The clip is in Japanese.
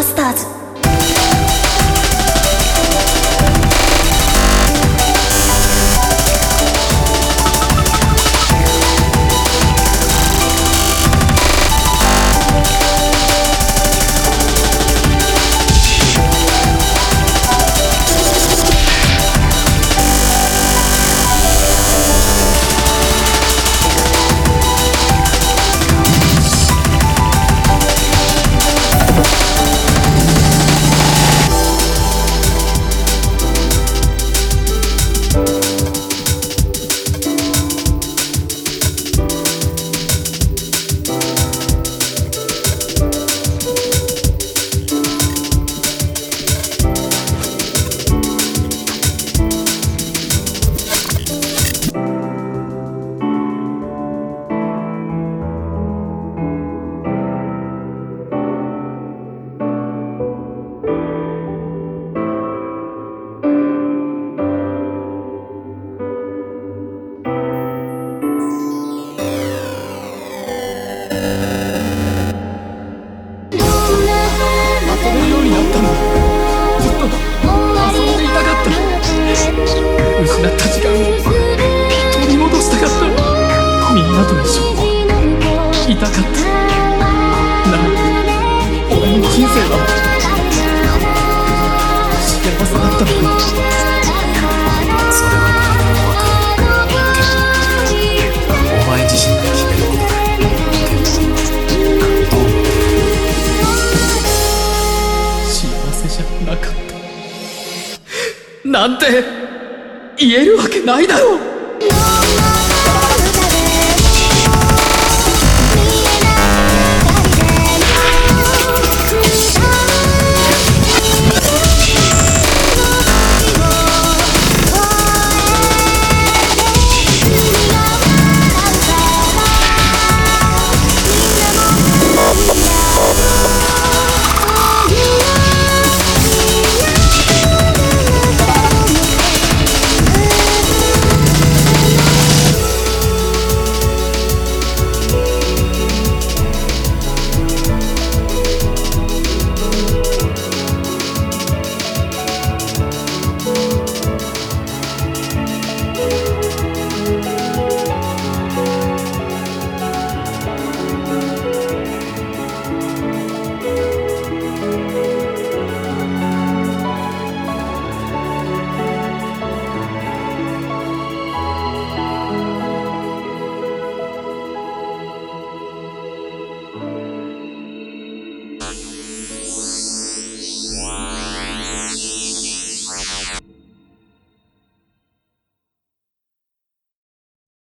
bastards. になったんだずっと遊んでいたかった失った時間を取り戻したかったみんなと一緒にいたかったなあ俺の人生は幸せだったのになんて言えるわけないだろう。